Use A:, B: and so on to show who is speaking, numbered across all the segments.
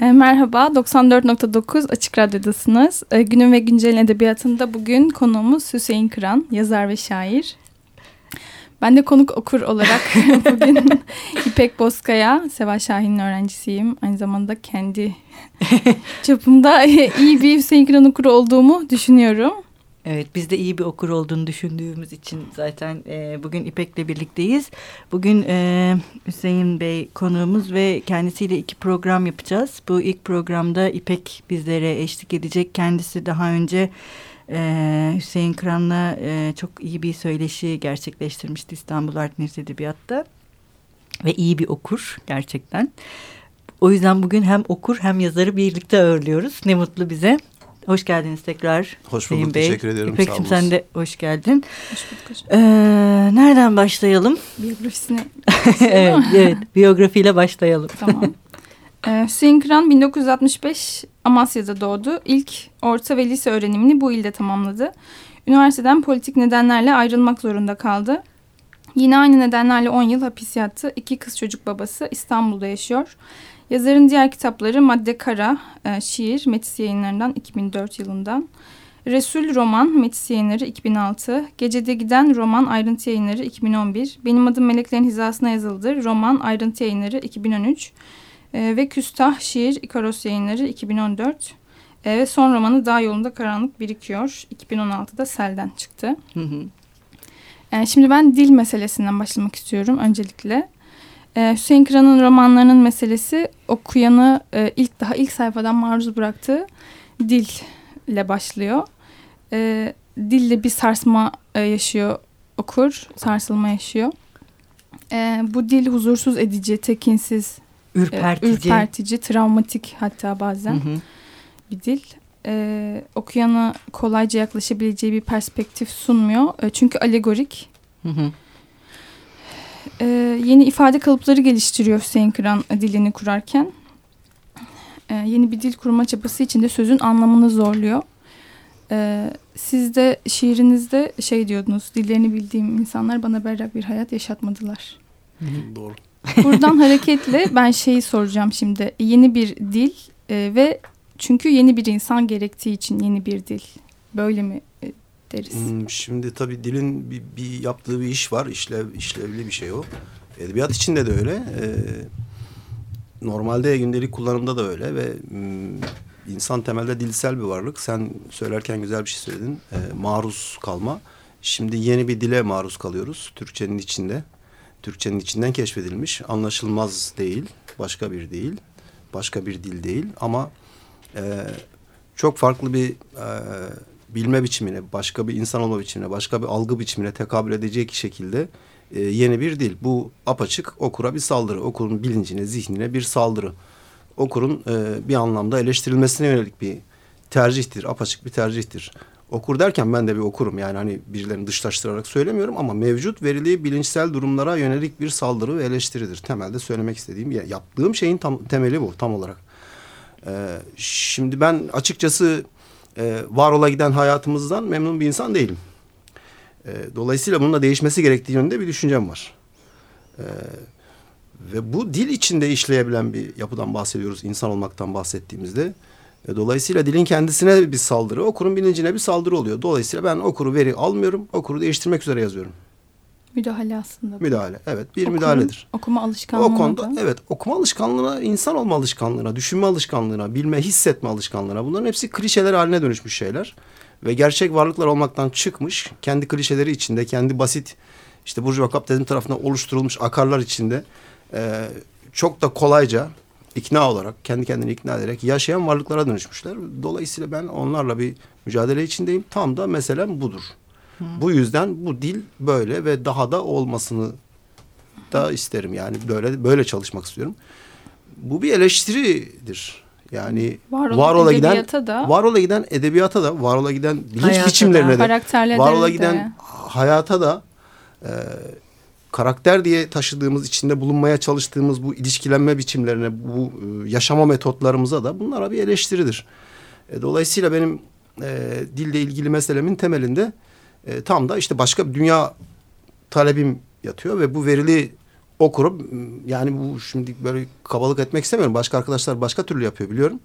A: E, merhaba, 94.9 Açık Radyo'dasınız. E, günün ve Güncel'in edebiyatında bugün konuğumuz Hüseyin Kıran, yazar ve şair. Ben de konuk okur olarak bugün İpek Bozkaya, Seva Şahin'in öğrencisiyim. Aynı zamanda kendi çapımda iyi bir Hüseyin Kıran okuru olduğumu düşünüyorum.
B: Evet biz de iyi bir okur olduğunu düşündüğümüz için zaten e, bugün İpek'le birlikteyiz. Bugün e, Hüseyin Bey konuğumuz ve kendisiyle iki program yapacağız. Bu ilk programda İpek bizlere eşlik edecek. Kendisi daha önce e, Hüseyin Kıran'la e, çok iyi bir söyleşi gerçekleştirmişti İstanbul Art Müziği Edebiyat'ta. Ve iyi bir okur gerçekten. O yüzden bugün hem okur hem yazarı birlikte ağırlıyoruz. Ne mutlu bize. Hoş geldiniz tekrar.
C: Hoş bulduk. Bey. Teşekkür ederim.
B: İpek'cim sen de hoş geldin.
A: Hoş bulduk. Hoş
B: Ee, nereden başlayalım?
A: Biyografisine.
B: evet, evet, biyografiyle başlayalım.
A: Tamam. Ee, Hüseyin Kıran 1965 Amasya'da doğdu. İlk orta ve lise öğrenimini bu ilde tamamladı. Üniversiteden politik nedenlerle ayrılmak zorunda kaldı. Yine aynı nedenlerle 10 yıl hapis yattı. İki kız çocuk babası İstanbul'da yaşıyor. Yazarın diğer kitapları Madde Kara, e, şiir, Metis yayınlarından 2004 yılından. Resul roman, Metis yayınları 2006. Gecede giden roman, ayrıntı yayınları 2011. Benim adım Meleklerin Hizasına yazıldı. Roman, ayrıntı yayınları 2013. E, ve Küstah, şiir, İkaros yayınları 2014. E, ve son romanı Dağ Yolunda Karanlık Birikiyor. 2016'da Sel'den çıktı. Hı hı. E, şimdi ben dil meselesinden başlamak istiyorum öncelikle. Ee, Hüseyin Kıran'ın romanlarının meselesi okuyanı e, ilk daha ilk sayfadan maruz bıraktığı dille başlıyor. E, dille bir sarsma e, yaşıyor okur, sarsılma yaşıyor. E, bu dil huzursuz edici, tekinsiz,
B: ürpertici,
A: e, ürpertici travmatik hatta bazen hı hı. bir dil. E, okuyana kolayca yaklaşabileceği bir perspektif sunmuyor. E, çünkü alegorik. Hı hı e, yeni ifade kalıpları geliştiriyor Hüseyin Kıran dilini kurarken. E, yeni bir dil kurma çabası içinde sözün anlamını zorluyor. E, siz de şiirinizde şey diyordunuz, dillerini bildiğim insanlar bana berrak bir hayat yaşatmadılar.
C: Doğru.
A: Buradan hareketle ben şeyi soracağım şimdi. Yeni bir dil e, ve çünkü yeni bir insan gerektiği için yeni bir dil. Böyle mi e, deriz. Hmm,
C: şimdi tabii dilin bir, bir yaptığı bir iş var. İşlev, işlevli bir şey o. Edebiyat içinde de öyle. Ee, normalde gündelik kullanımda da öyle ve hmm, insan temelde dilsel bir varlık. Sen söylerken güzel bir şey söyledin. Ee, maruz kalma. Şimdi yeni bir dile maruz kalıyoruz. Türkçenin içinde. Türkçenin içinden keşfedilmiş. Anlaşılmaz değil. Başka bir değil. Başka bir dil değil. Ama e, çok farklı bir e, bilme biçimine, başka bir insan olma biçimine, başka bir algı biçimine tekabül edecek şekilde e, yeni bir dil. Bu apaçık okura bir saldırı. Okurun bilincine, zihnine bir saldırı. Okurun e, bir anlamda eleştirilmesine yönelik bir tercihtir. Apaçık bir tercihtir. Okur derken ben de bir okurum. Yani hani birilerini dışlaştırarak söylemiyorum ama mevcut verili bilinçsel durumlara yönelik bir saldırı ve eleştiridir. Temelde söylemek istediğim, yaptığım şeyin tam, temeli bu tam olarak. Ee, şimdi ben açıkçası e, var ola giden hayatımızdan memnun bir insan değilim. E, dolayısıyla bunun da değişmesi gerektiği yönünde bir düşüncem var. E, ve bu dil içinde işleyebilen bir yapıdan bahsediyoruz insan olmaktan bahsettiğimizde. E, dolayısıyla dilin kendisine bir saldırı, okurun bilincine bir saldırı oluyor. Dolayısıyla ben okuru veri almıyorum, okuru değiştirmek üzere yazıyorum.
A: Müdahale aslında. Bu.
C: Müdahale evet bir Okuma, müdahaledir.
A: Okuma alışkanlığına.
C: O konuda evet okuma alışkanlığına, insan olma alışkanlığına, düşünme alışkanlığına, bilme, hissetme alışkanlığına bunların hepsi klişeler haline dönüşmüş şeyler. Ve gerçek varlıklar olmaktan çıkmış, kendi klişeleri içinde, kendi basit işte Burjuva kapitalizm tarafından oluşturulmuş akarlar içinde e, çok da kolayca ikna olarak, kendi kendini ikna ederek yaşayan varlıklara dönüşmüşler. Dolayısıyla ben onlarla bir mücadele içindeyim. Tam da meselem budur. Bu yüzden bu dil böyle ve daha da olmasını da isterim. Yani böyle böyle çalışmak istiyorum. Bu bir eleştiridir. Yani var, var ola giden da, var ola giden edebiyata da, var ola giden bilinç biçimlerine da, de, var ola giden de. hayata da e, karakter diye taşıdığımız, içinde bulunmaya çalıştığımız bu ilişkilenme biçimlerine, bu e, yaşama metotlarımıza da bunlara bir eleştiridir. E, dolayısıyla benim e, dille ilgili meselemin temelinde e, tam da işte başka bir dünya talebim yatıyor ve bu verili okuru yani bu şimdi böyle kabalık etmek istemiyorum. Başka arkadaşlar başka türlü yapıyor biliyorum.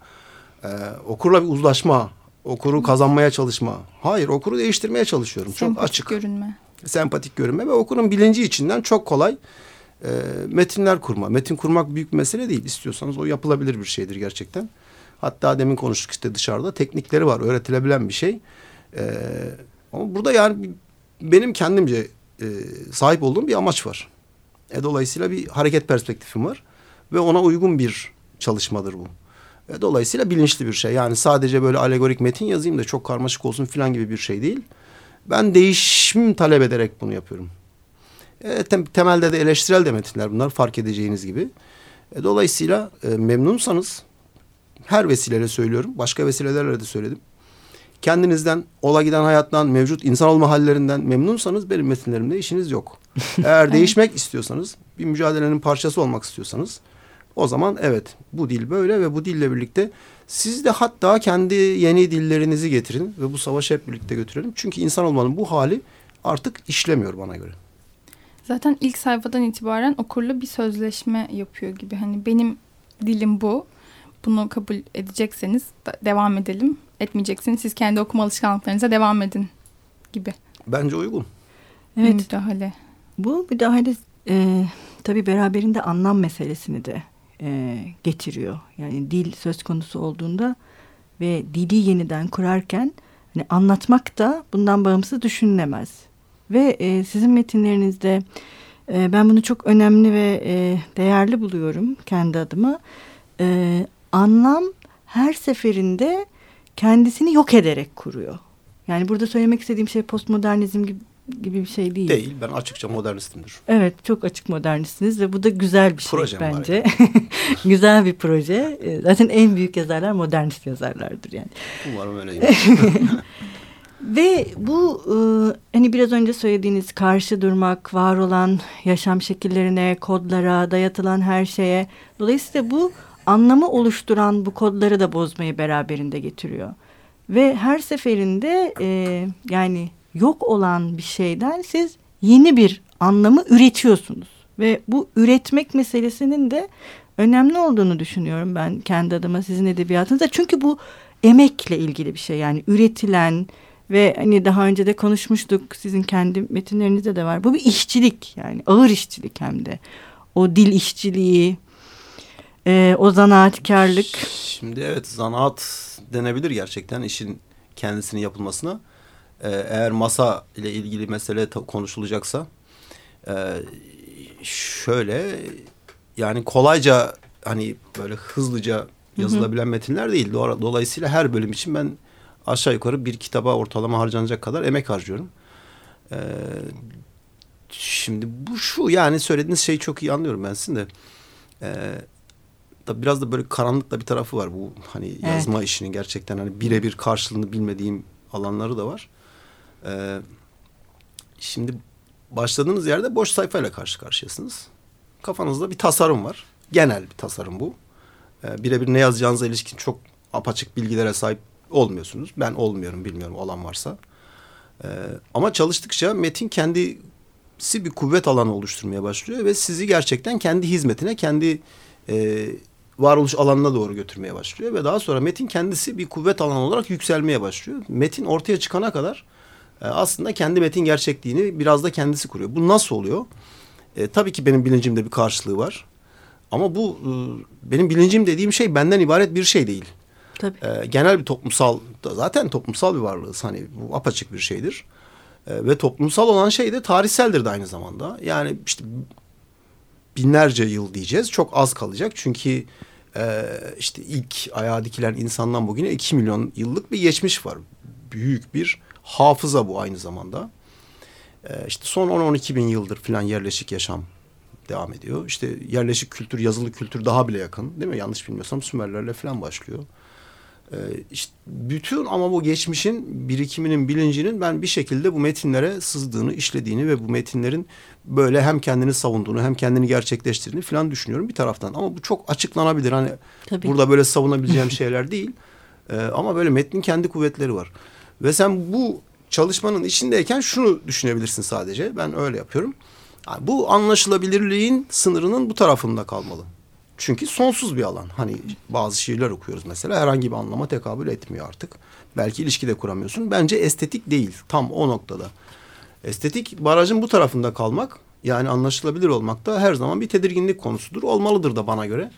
C: Ee, okurla bir uzlaşma, okuru kazanmaya çalışma. Hayır okuru değiştirmeye çalışıyorum.
A: Sempatik
C: çok açık.
A: görünme.
C: Sempatik görünme ve okurun bilinci içinden çok kolay e, metinler kurma. Metin kurmak büyük bir mesele değil. İstiyorsanız o yapılabilir bir şeydir gerçekten. Hatta demin konuştuk işte dışarıda teknikleri var. Öğretilebilen bir şey. Ee, ama burada yani benim kendimce e, sahip olduğum bir amaç var. E, dolayısıyla bir hareket perspektifim var. Ve ona uygun bir çalışmadır bu. E, dolayısıyla bilinçli bir şey. Yani sadece böyle alegorik metin yazayım da çok karmaşık olsun falan gibi bir şey değil. Ben değişim talep ederek bunu yapıyorum. E, tem, temelde de eleştirel de metinler bunlar fark edeceğiniz gibi. E, dolayısıyla e, memnunsanız her vesileyle söylüyorum. Başka vesilelerle de söyledim. Kendinizden, ola giden hayattan, mevcut insan olma hallerinden memnunsanız benim metinlerimde işiniz yok. Eğer değişmek istiyorsanız, bir mücadelenin parçası olmak istiyorsanız o zaman evet bu dil böyle ve bu dille birlikte siz de hatta kendi yeni dillerinizi getirin ve bu savaşı hep birlikte götürelim. Çünkü insan olmanın bu hali artık işlemiyor bana göre.
A: Zaten ilk sayfadan itibaren okurla bir sözleşme yapıyor gibi. Hani benim dilim bu. Bunu kabul edecekseniz devam edelim. Etmeyecekseniz siz kendi okuma alışkanlıklarınıza devam edin gibi.
C: Bence uygun.
A: Evet. Müdahale.
B: Bu müdahale e, tabii beraberinde anlam meselesini de e, getiriyor. Yani dil söz konusu olduğunda ve dili yeniden kurarken hani anlatmak da bundan bağımsız düşünülemez. Ve e, sizin metinlerinizde e, ben bunu çok önemli ve e, değerli buluyorum kendi adıma. E, anlam her seferinde kendisini yok ederek kuruyor. Yani burada söylemek istediğim şey postmodernizm gibi gibi bir şey değil.
C: Değil. Ben açıkça modernistimdir.
B: Evet çok açık modernistsiniz ve bu da güzel bir şey Projem bence. Güzel bir proje. Ee, zaten en büyük yazarlar modernist yazarlardır yani.
C: Umarım öyleyim.
B: ve bu e, hani biraz önce söylediğiniz karşı durmak, var olan yaşam şekillerine, kodlara, dayatılan her şeye. Dolayısıyla bu anlamı oluşturan bu kodları da bozmayı beraberinde getiriyor. Ve her seferinde e, yani yok olan bir şeyden siz yeni bir anlamı üretiyorsunuz. Ve bu üretmek meselesinin de önemli olduğunu düşünüyorum ben kendi adıma sizin edebiyatınızda. Çünkü bu emekle ilgili bir şey yani üretilen ve hani daha önce de konuşmuştuk sizin kendi metinlerinizde de var. Bu bir işçilik yani ağır işçilik hem de. O dil işçiliği, e, o zanaatkarlık.
C: Şimdi evet zanaat denebilir gerçekten işin kendisinin yapılmasına. Ee, eğer masa ile ilgili mesele konuşulacaksa e, şöyle yani kolayca hani böyle hızlıca yazılabilen hı hı. metinler değil. Dolayısıyla her bölüm için ben aşağı yukarı bir kitaba ortalama harcanacak kadar emek harcıyorum. Ee, şimdi bu şu yani söylediğiniz şeyi çok iyi anlıyorum ben sizin de. Ee, da biraz da böyle karanlıkta bir tarafı var bu hani evet. yazma işinin gerçekten hani birebir karşılığını bilmediğim alanları da var. Ee, şimdi başladığınız yerde boş sayfayla karşı karşıyasınız. Kafanızda bir tasarım var. Genel bir tasarım bu. Ee, birebir ne yazacağınıza ilişkin çok apaçık bilgilere sahip olmuyorsunuz. Ben olmuyorum bilmiyorum olan varsa. Ee, ama çalıştıkça metin kendisi bir kuvvet alanı oluşturmaya başlıyor ve sizi gerçekten kendi hizmetine, kendi e, varoluş alanına doğru götürmeye başlıyor ve daha sonra metin kendisi bir kuvvet alanı olarak yükselmeye başlıyor. Metin ortaya çıkana kadar e, aslında kendi metin gerçekliğini biraz da kendisi kuruyor. Bu nasıl oluyor? E, tabii ki benim bilincimde bir karşılığı var. Ama bu e, benim bilincim dediğim şey benden ibaret bir şey değil.
B: Tabii.
C: E, genel bir toplumsal zaten toplumsal bir varlığız. Hani bu apaçık bir şeydir. E, ve toplumsal olan şey de tarihseldir de aynı zamanda. Yani işte binlerce yıl diyeceğiz. Çok az kalacak. Çünkü e, işte ilk ayağa dikilen insandan bugüne iki milyon yıllık bir geçmiş var. Büyük bir hafıza bu aynı zamanda. Ee, işte son 10-12 bin yıldır falan yerleşik yaşam devam ediyor. İşte yerleşik kültür, yazılı kültür daha bile yakın değil mi? Yanlış bilmiyorsam Sümerlerle falan başlıyor. Ee, işte bütün ama bu geçmişin birikiminin, bilincinin ben bir şekilde bu metinlere sızdığını, işlediğini ve bu metinlerin böyle hem kendini savunduğunu hem kendini gerçekleştirdiğini falan düşünüyorum bir taraftan. Ama bu çok açıklanabilir. Hani Tabii. burada böyle savunabileceğim şeyler değil. Ee, ama böyle metnin kendi kuvvetleri var. Ve sen bu çalışmanın içindeyken şunu düşünebilirsin sadece. Ben öyle yapıyorum. Yani bu anlaşılabilirliğin sınırının bu tarafında kalmalı. Çünkü sonsuz bir alan. Hani bazı şiirler okuyoruz mesela herhangi bir anlama tekabül etmiyor artık. Belki ilişki de kuramıyorsun. Bence estetik değil tam o noktada. Estetik barajın bu tarafında kalmak yani anlaşılabilir olmak da her zaman bir tedirginlik konusudur. Olmalıdır da bana göre.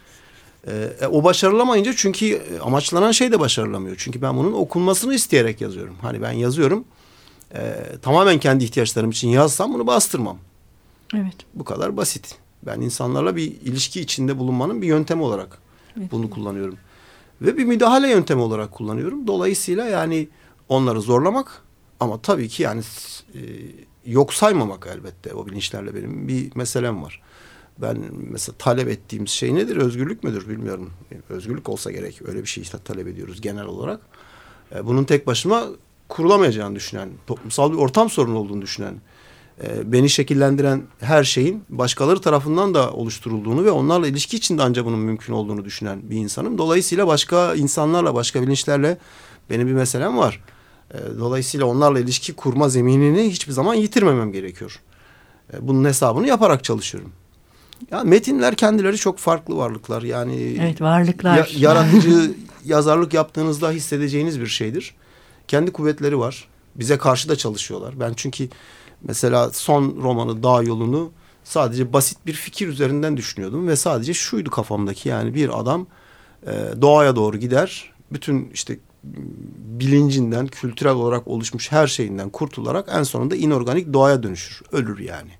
C: Ee, e, o başarılamayınca çünkü e, amaçlanan şey de başarılamıyor. Çünkü ben bunun okunmasını isteyerek yazıyorum. Hani ben yazıyorum e, tamamen kendi ihtiyaçlarım için yazsam bunu bastırmam.
B: Evet.
C: Bu kadar basit. Ben insanlarla bir ilişki içinde bulunmanın bir yöntemi olarak evet. bunu kullanıyorum. Ve bir müdahale yöntemi olarak kullanıyorum. Dolayısıyla yani onları zorlamak ama tabii ki yani e, yok saymamak elbette o bilinçlerle benim bir meselem var. Ben mesela talep ettiğimiz şey nedir? Özgürlük müdür bilmiyorum. Özgürlük olsa gerek. Öyle bir şey işte talep ediyoruz genel olarak. E, bunun tek başıma kurulamayacağını düşünen, toplumsal bir ortam sorunu olduğunu düşünen, e, beni şekillendiren her şeyin başkaları tarafından da oluşturulduğunu ve onlarla ilişki içinde ancak bunun mümkün olduğunu düşünen bir insanım. Dolayısıyla başka insanlarla, başka bilinçlerle benim bir meselem var. E, dolayısıyla onlarla ilişki kurma zeminini hiçbir zaman yitirmemem gerekiyor. E, bunun hesabını yaparak çalışıyorum. Ya metinler kendileri çok farklı varlıklar. Yani
B: Evet, varlıklar. Ya,
C: yaratıcı yazarlık yaptığınızda hissedeceğiniz bir şeydir. Kendi kuvvetleri var. Bize karşı da çalışıyorlar. Ben çünkü mesela son romanı Dağ Yolu'nu sadece basit bir fikir üzerinden düşünüyordum ve sadece şuydu kafamdaki yani bir adam e, doğaya doğru gider. Bütün işte bilincinden, kültürel olarak oluşmuş her şeyinden kurtularak en sonunda inorganik doğaya dönüşür. Ölür yani.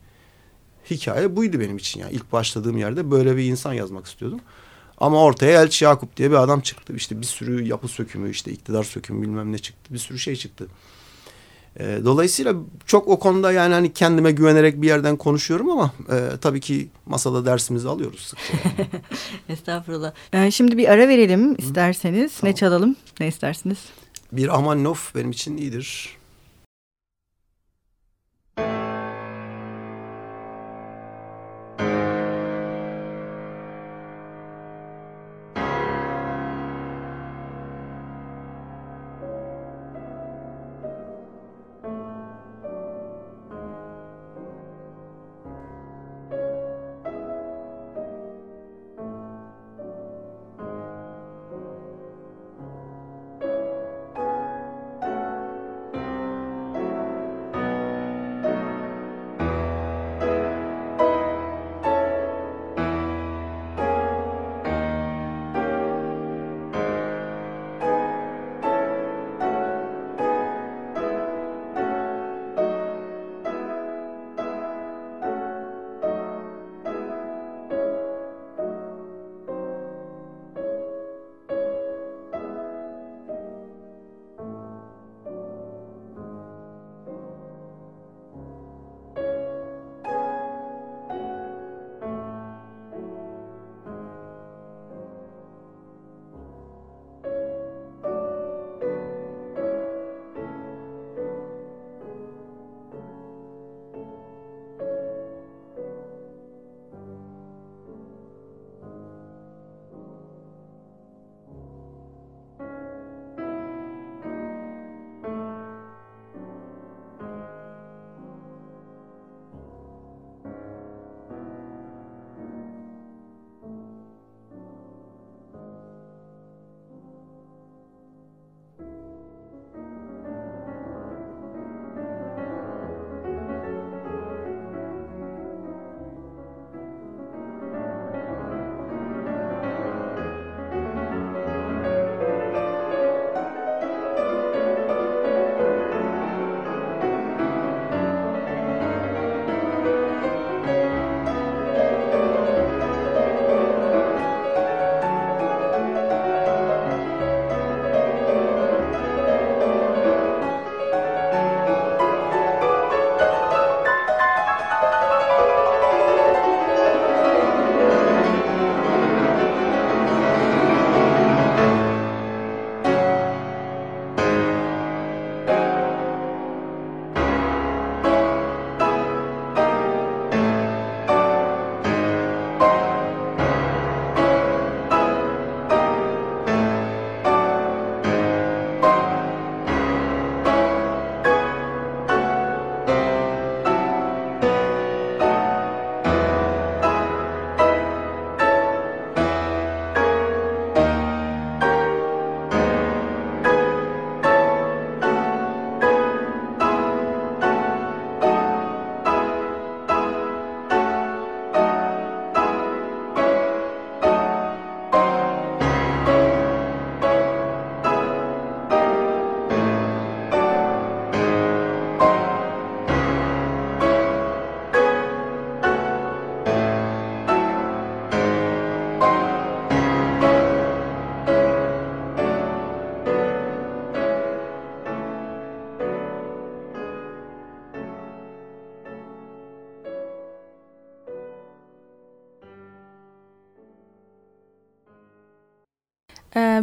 C: Hikaye buydu benim için yani. ilk başladığım yerde böyle bir insan yazmak istiyordum. Ama ortaya Elçi Yakup diye bir adam çıktı. İşte bir sürü yapı sökümü, işte iktidar sökümü bilmem ne çıktı. Bir sürü şey çıktı. E, dolayısıyla çok o konuda yani hani kendime güvenerek bir yerden konuşuyorum ama e, tabii ki masada dersimizi alıyoruz sıkça.
B: Estağfurullah. Ee, şimdi bir ara verelim isterseniz. Tamam. Ne çalalım? Ne istersiniz?
C: Bir Amannof benim için iyidir.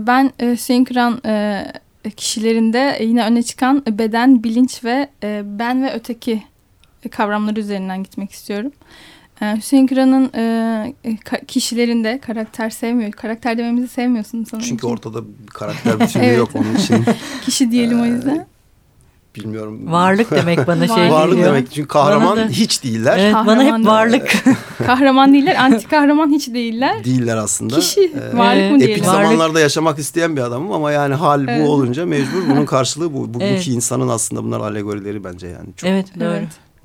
A: Ben e, Hüseyin e, kişilerinde yine öne çıkan beden, bilinç ve e, ben ve öteki kavramları üzerinden gitmek istiyorum. E, Hüseyin Kıran'ın e, kişilerinde karakter sevmiyor. Karakter dememizi sevmiyorsun sanırım.
C: Çünkü ortada bir karakter bütünlüğü evet. yok onun için.
A: Kişi diyelim o yüzden
C: bilmiyorum.
B: Varlık demek bana şey
C: Varlık
B: geliyor.
C: demek çünkü kahraman da, hiç değiller.
B: Evet kahraman bana hep varlık.
A: kahraman değiller, anti kahraman hiç değiller.
C: Değiller aslında.
A: Kişi, ee, varlık mı diyelim?
C: Epik zamanlarda yaşamak isteyen bir adamım ama yani hal evet. bu olunca mecbur bunun karşılığı bu. Bugünkü evet. insanın aslında bunlar alegorileri bence yani.
B: Çok, evet doğru.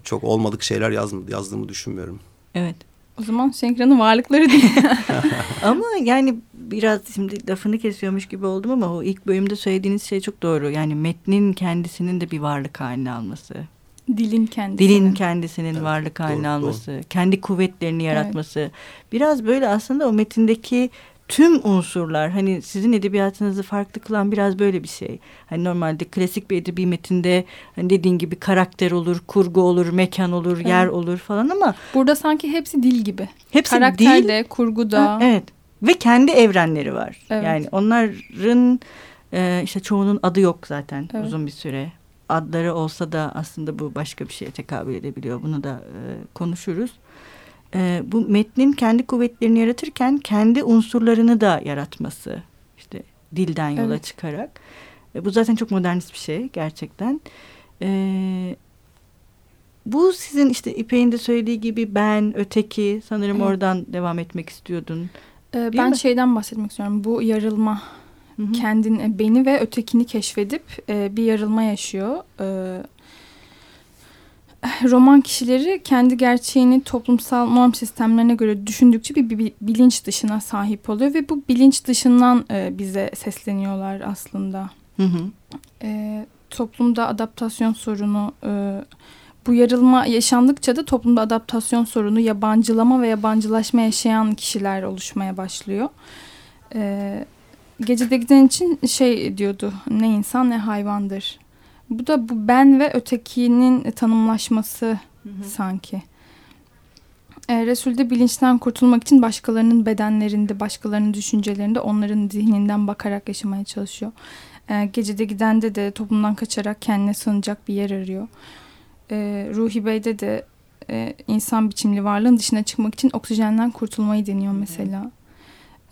C: Çok olmadık şeyler yazdım, yazdığımı düşünmüyorum.
B: Evet.
A: O zaman Şenkran'ın varlıkları değil.
B: ama yani biraz şimdi lafını kesiyormuş gibi oldum ama o ilk bölümde söylediğiniz şey çok doğru. Yani metnin kendisinin de bir varlık haline alması.
A: Dilin kendisinin.
B: Dilin kendisinin evet, varlık haline doğru, alması. Doğru. Kendi kuvvetlerini yaratması. Evet. Biraz böyle aslında o metindeki tüm unsurlar hani sizin edebiyatınızı farklı kılan biraz böyle bir şey. Hani normalde klasik bir edebi metinde hani dediğin gibi karakter olur, kurgu olur, mekan olur, evet. yer olur falan ama
A: burada sanki hepsi dil gibi.
B: Hepsi
A: Karakterde, dil, kurguda.
B: Ha, evet. Ve kendi evrenleri var. Evet. Yani onların e, işte çoğunun adı yok zaten evet. uzun bir süre. Adları olsa da aslında bu başka bir şeye tekabül edebiliyor. Bunu da e, konuşuruz e, bu metnin kendi kuvvetlerini yaratırken kendi unsurlarını da yaratması işte dilden yola evet. çıkarak e, bu zaten çok modernist bir şey gerçekten. E, bu sizin işte İpek'in de söylediği gibi ben, öteki sanırım evet. oradan devam etmek istiyordun.
A: Ee, ben mi? şeyden bahsetmek istiyorum. Bu yarılma Hı-hı. kendini, beni ve ötekini keşfedip e, bir yarılma yaşıyor. E, roman kişileri kendi gerçeğini toplumsal norm sistemlerine göre düşündükçe bir, bir bilinç dışına sahip oluyor ve bu bilinç dışından e, bize sesleniyorlar aslında. Hı hı. E, toplumda adaptasyon sorunu, e, bu yarılma yaşandıkça da toplumda adaptasyon sorunu, yabancılama ve yabancılaşma yaşayan kişiler oluşmaya başlıyor. E, Gecede giden için şey diyordu, ne insan ne hayvandır bu da bu ben ve ötekinin tanımlaşması hı hı. sanki. E, Resul'de bilinçten kurtulmak için başkalarının bedenlerinde, başkalarının düşüncelerinde, onların zihninden bakarak yaşamaya çalışıyor. E, gecede gidende de toplumdan kaçarak kendine sığınacak bir yer arıyor. E, Ruhi Bey'de de e, insan biçimli varlığın dışına çıkmak için oksijenden kurtulmayı deniyor mesela.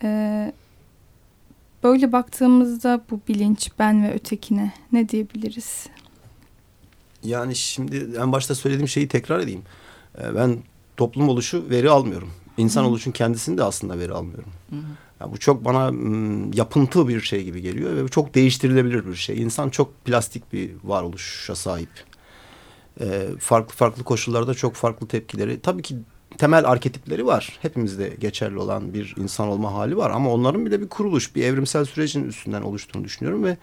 A: E, Böyle baktığımızda bu bilinç ben ve ötekine ne diyebiliriz?
C: Yani şimdi en başta söylediğim şeyi tekrar edeyim. Ee, ben toplum oluşu veri almıyorum. İnsan Hı. oluşun kendisini de aslında veri almıyorum. Hı. Yani bu çok bana yapıntı bir şey gibi geliyor ve çok değiştirilebilir bir şey. İnsan çok plastik bir varoluşa sahip. Ee, farklı farklı koşullarda çok farklı tepkileri. Tabii ki temel arketipleri var. Hepimizde geçerli olan bir insan olma hali var. Ama onların bile bir kuruluş, bir evrimsel sürecin üstünden oluştuğunu düşünüyorum ve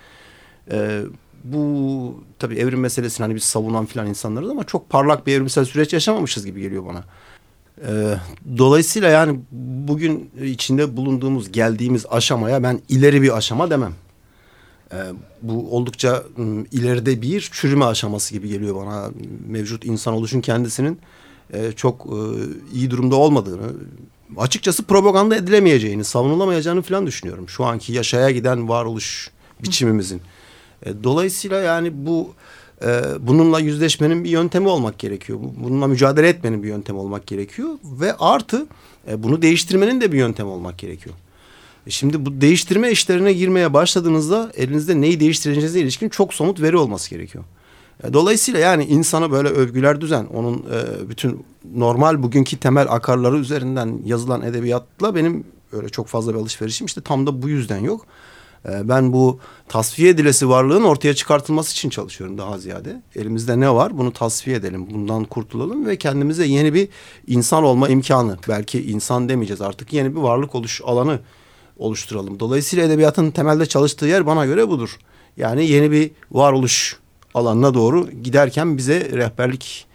C: e, bu tabii evrim meselesini hani biz savunan filan insanlarız ama çok parlak bir evrimsel süreç yaşamamışız gibi geliyor bana. Ee, dolayısıyla yani bugün içinde bulunduğumuz, geldiğimiz aşamaya ben ileri bir aşama demem. Ee, bu oldukça ım, ileride bir çürüme aşaması gibi geliyor bana. Mevcut insan oluşun kendisinin e, çok e, iyi durumda olmadığını, açıkçası propaganda edilemeyeceğini, savunulamayacağını falan düşünüyorum. Şu anki yaşaya giden varoluş biçimimizin. E, dolayısıyla yani bu e, bununla yüzleşmenin bir yöntemi olmak gerekiyor. Bununla mücadele etmenin bir yöntemi olmak gerekiyor ve artı bunu değiştirmenin de bir yöntemi olmak gerekiyor. E, şimdi bu değiştirme işlerine girmeye başladığınızda elinizde neyi değiştireceğinize ilişkin çok somut veri olması gerekiyor. E, dolayısıyla yani insana böyle övgüler düzen, onun e, bütün normal bugünkü temel akarları üzerinden yazılan edebiyatla benim öyle çok fazla bir alışverişim işte tam da bu yüzden yok. Ben bu tasfiye edilesi varlığın ortaya çıkartılması için çalışıyorum daha ziyade. Elimizde ne var bunu tasfiye edelim, bundan kurtulalım ve kendimize yeni bir insan olma imkanı, belki insan demeyeceğiz artık yeni bir varlık oluş alanı oluşturalım. Dolayısıyla edebiyatın temelde çalıştığı yer bana göre budur. Yani yeni bir varoluş alanına doğru giderken bize rehberlik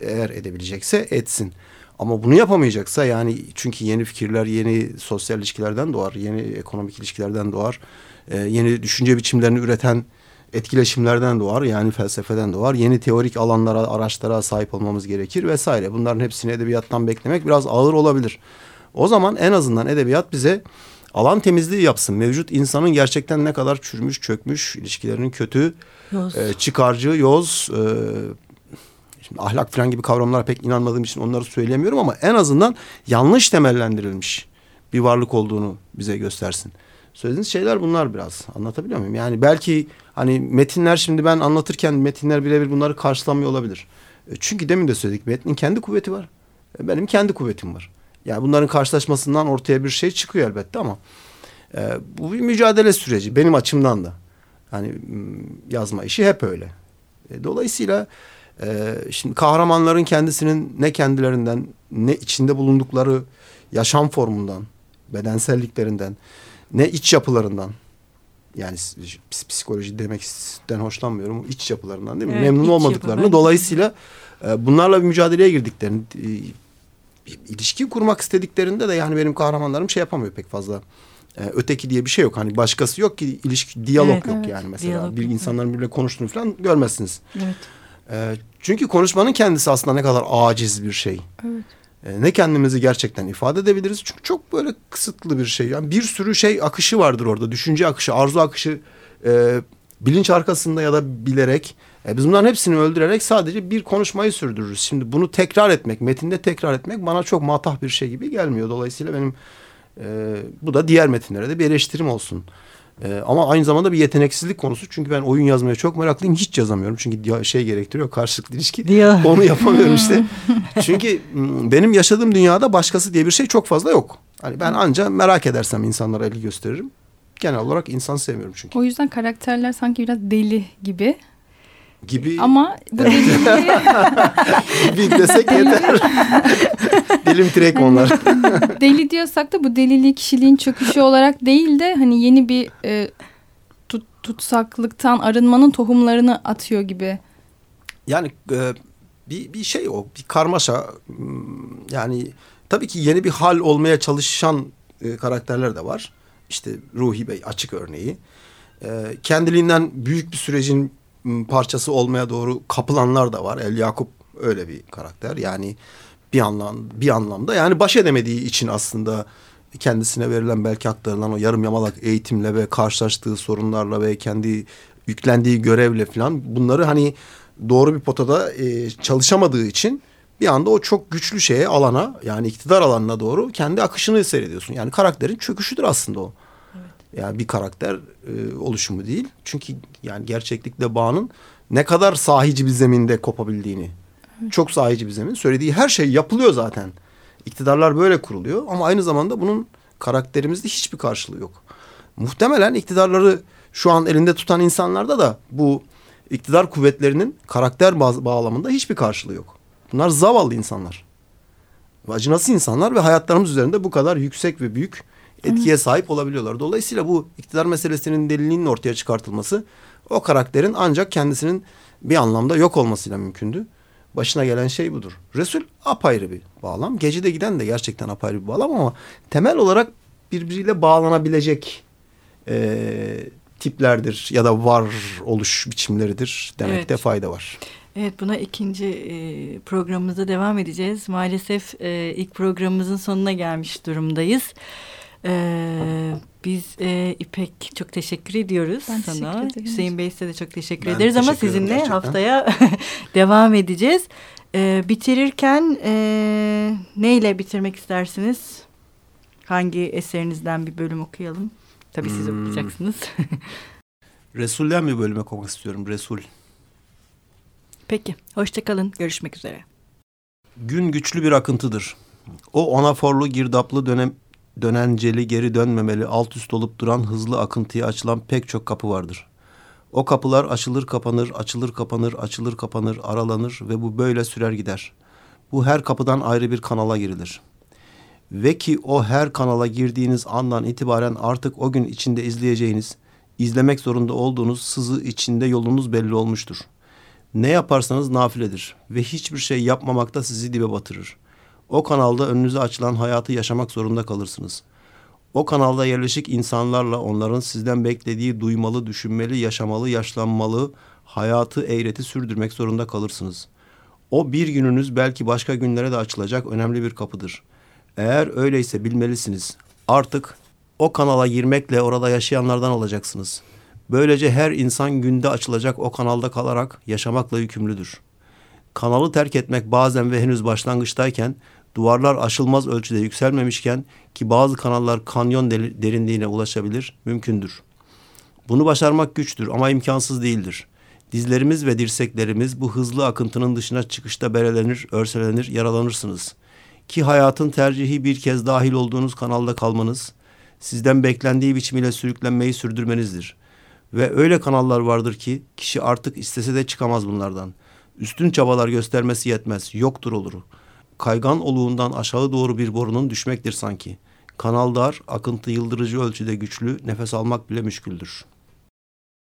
C: eğer edebilecekse etsin. Ama bunu yapamayacaksa yani çünkü yeni fikirler yeni sosyal ilişkilerden doğar, yeni ekonomik ilişkilerden doğar, e, yeni düşünce biçimlerini üreten etkileşimlerden doğar yani felsefeden doğar. Yeni teorik alanlara, araçlara sahip olmamız gerekir vesaire. Bunların hepsini edebiyattan beklemek biraz ağır olabilir. O zaman en azından edebiyat bize alan temizliği yapsın. Mevcut insanın gerçekten ne kadar çürümüş, çökmüş, ilişkilerinin kötü,
B: Yoz.
C: e, çıkarcı, yoz, e, şimdi ahlak falan gibi kavramlara pek inanmadığım için onları söyleyemiyorum ama en azından yanlış temellendirilmiş bir varlık olduğunu bize göstersin. Söylediğiniz şeyler bunlar biraz. Anlatabiliyor muyum? Yani belki hani metinler şimdi ben anlatırken metinler birebir bunları karşılamıyor olabilir. E, Çünkü demin de söyledik metnin kendi kuvveti var. E, Benim kendi kuvvetim var. Yani bunların karşılaşmasından ortaya bir şey çıkıyor elbette ama e, bu bir mücadele süreci benim açımdan da. M, yazma işi hep öyle. E, dolayısıyla e, şimdi kahramanların kendisinin ne kendilerinden ne içinde bulundukları yaşam formundan, bedenselliklerinden, ne iç yapılarından yani psikoloji demekten hoşlanmıyorum. iç yapılarından değil mi?
B: Evet,
C: Memnun olmadıklarını
B: yapı,
C: dolayısıyla e, bunlarla bir mücadeleye girdiklerini ilişki kurmak istediklerinde de yani benim kahramanlarım şey yapamıyor pek fazla. E, öteki diye bir şey yok. Hani başkası yok ki ilişki diyalog
B: Evet,
C: yok
A: evet.
C: yani mesela.
B: Diyalog
C: bir insanların birbirine konuştuğunu falan görmezsiniz.
B: Evet.
C: E, çünkü konuşmanın kendisi aslında ne kadar aciz bir şey.
A: Evet.
C: E, ne kendimizi gerçekten ifade edebiliriz. Çünkü çok böyle kısıtlı bir şey. Yani bir sürü şey akışı vardır orada. Düşünce akışı, arzu akışı, e, bilinç arkasında ya da bilerek. E, biz bunların hepsini öldürerek sadece bir konuşmayı sürdürürüz. Şimdi bunu tekrar etmek, metinde tekrar etmek bana çok matah bir şey gibi gelmiyor. Dolayısıyla benim e, bu da diğer metinlere de bir eleştirim olsun. E, ama aynı zamanda bir yeteneksizlik konusu. Çünkü ben oyun yazmaya çok meraklıyım. Hiç yazamıyorum. Çünkü şey gerektiriyor karşılıklı ilişki.
B: Diyalog.
C: Onu yapamıyorum işte. Çünkü benim yaşadığım dünyada başkası diye bir şey çok fazla yok. Hani ben anca merak edersem insanlara ilgi gösteririm. Genel olarak insan sevmiyorum çünkü.
A: O yüzden karakterler sanki biraz deli gibi.
C: Gibi
A: Ama bu deliliği
C: bir desek yeter. Dilim tirek onlar.
A: deli diyorsak da bu deliliği kişiliğin çöküşü olarak değil de hani yeni bir e, tut, tutsaklıktan arınmanın tohumlarını atıyor gibi.
C: Yani e, bir, bir şey o. Bir karmaşa. Hmm, Yani tabii ki yeni bir hal olmaya çalışan e, karakterler de var. İşte Ruhi Bey açık örneği. E, kendiliğinden büyük bir sürecin parçası olmaya doğru kapılanlar da var. El Yakup öyle bir karakter. Yani bir anlam bir anlamda yani baş edemediği için aslında kendisine verilen belki aktarılan o yarım yamalak eğitimle ve karşılaştığı sorunlarla ve kendi yüklendiği görevle falan bunları hani doğru bir potada e, çalışamadığı için bir anda o çok güçlü şeye alana yani iktidar alanına doğru kendi akışını seyrediyorsun. Yani karakterin çöküşüdür aslında o. Yani bir karakter e, oluşumu değil. Çünkü yani gerçeklikle bağının ne kadar sahici bir zeminde kopabildiğini. Çok sahici bir zemin. Söylediği her şey yapılıyor zaten. İktidarlar böyle kuruluyor ama aynı zamanda bunun karakterimizde hiçbir karşılığı yok. Muhtemelen iktidarları şu an elinde tutan insanlarda da bu iktidar kuvvetlerinin karakter bağlamında hiçbir karşılığı yok. Bunlar zavallı insanlar. Acınası insanlar ve hayatlarımız üzerinde bu kadar yüksek ve büyük etkiye sahip olabiliyorlar. Dolayısıyla bu iktidar meselesinin deliliğinin ortaya çıkartılması o karakterin ancak kendisinin bir anlamda yok olmasıyla mümkündü. Başına gelen şey budur. Resul apayrı bir bağlam. Gecede giden de gerçekten apayrı bir bağlam ama temel olarak birbiriyle bağlanabilecek e, tiplerdir ya da var oluş biçimleridir demekte
B: Evet.
C: fayda var.
B: Evet buna ikinci e, programımızda devam edeceğiz. Maalesef e, ilk programımızın sonuna gelmiş durumdayız. E, biz e, İpek çok teşekkür ediyoruz
A: Ben
B: sana.
A: teşekkür ederim.
B: Hüseyin Bey size de çok teşekkür
C: Ben
B: ederiz ama
C: teşekkür ederim
B: sizinle
C: gerçekten.
B: haftaya devam edeceğiz. E, bitirirken e, neyle bitirmek istersiniz? Hangi eserinizden bir bölüm okuyalım? Tabii siz
C: Hmm.
B: okuyacaksınız.
C: Resul'den bir bölüm okumak istiyorum. Resul.
B: Peki, hoşçakalın. Görüşmek üzere.
C: Gün güçlü bir akıntıdır. O anaforlu girdaplı dönem dönenceli geri dönmemeli alt üst olup duran hızlı akıntıya açılan pek çok kapı vardır. O kapılar açılır kapanır, açılır kapanır, açılır kapanır, aralanır ve bu böyle sürer gider. Bu her kapıdan ayrı bir kanala girilir. Ve ki o her kanala girdiğiniz andan itibaren artık o gün içinde izleyeceğiniz, izlemek zorunda olduğunuz sızı içinde yolunuz belli olmuştur. Ne yaparsanız nafiledir ve hiçbir şey yapmamakta sizi dibe batırır. O kanalda önünüze açılan hayatı yaşamak zorunda kalırsınız. O kanalda yerleşik insanlarla onların sizden beklediği duymalı, düşünmeli, yaşamalı, yaşlanmalı, hayatı eğreti sürdürmek zorunda kalırsınız. O bir gününüz belki başka günlere de açılacak önemli bir kapıdır. Eğer öyleyse bilmelisiniz. Artık O kanala girmekle orada yaşayanlardan olacaksınız. Böylece her insan günde açılacak o kanalda kalarak yaşamakla yükümlüdür. Kanalı terk etmek bazen ve henüz başlangıçtayken duvarlar aşılmaz ölçüde yükselmemişken ki bazı kanallar kanyon derinliğine ulaşabilir, mümkündür. Bunu başarmak güçtür ama imkansız değildir. Dizlerimiz ve dirseklerimiz bu hızlı akıntının dışına çıkışta berelenir, örselenir, yaralanırsınız. Ki hayatın tercihi bir kez dahil olduğunuz kanalda kalmanız, sizden beklendiği biçimiyle sürüklenmeyi sürdürmenizdir. Ve öyle kanallar vardır ki kişi artık istese de çıkamaz bunlardan. Üstün çabalar göstermesi yetmez, yoktur oluru. Kaygan oluğundan aşağı doğru bir borunun düşmektir sanki. Kanal dar, akıntı yıldırıcı ölçüde güçlü, nefes almak bile müşküldür.''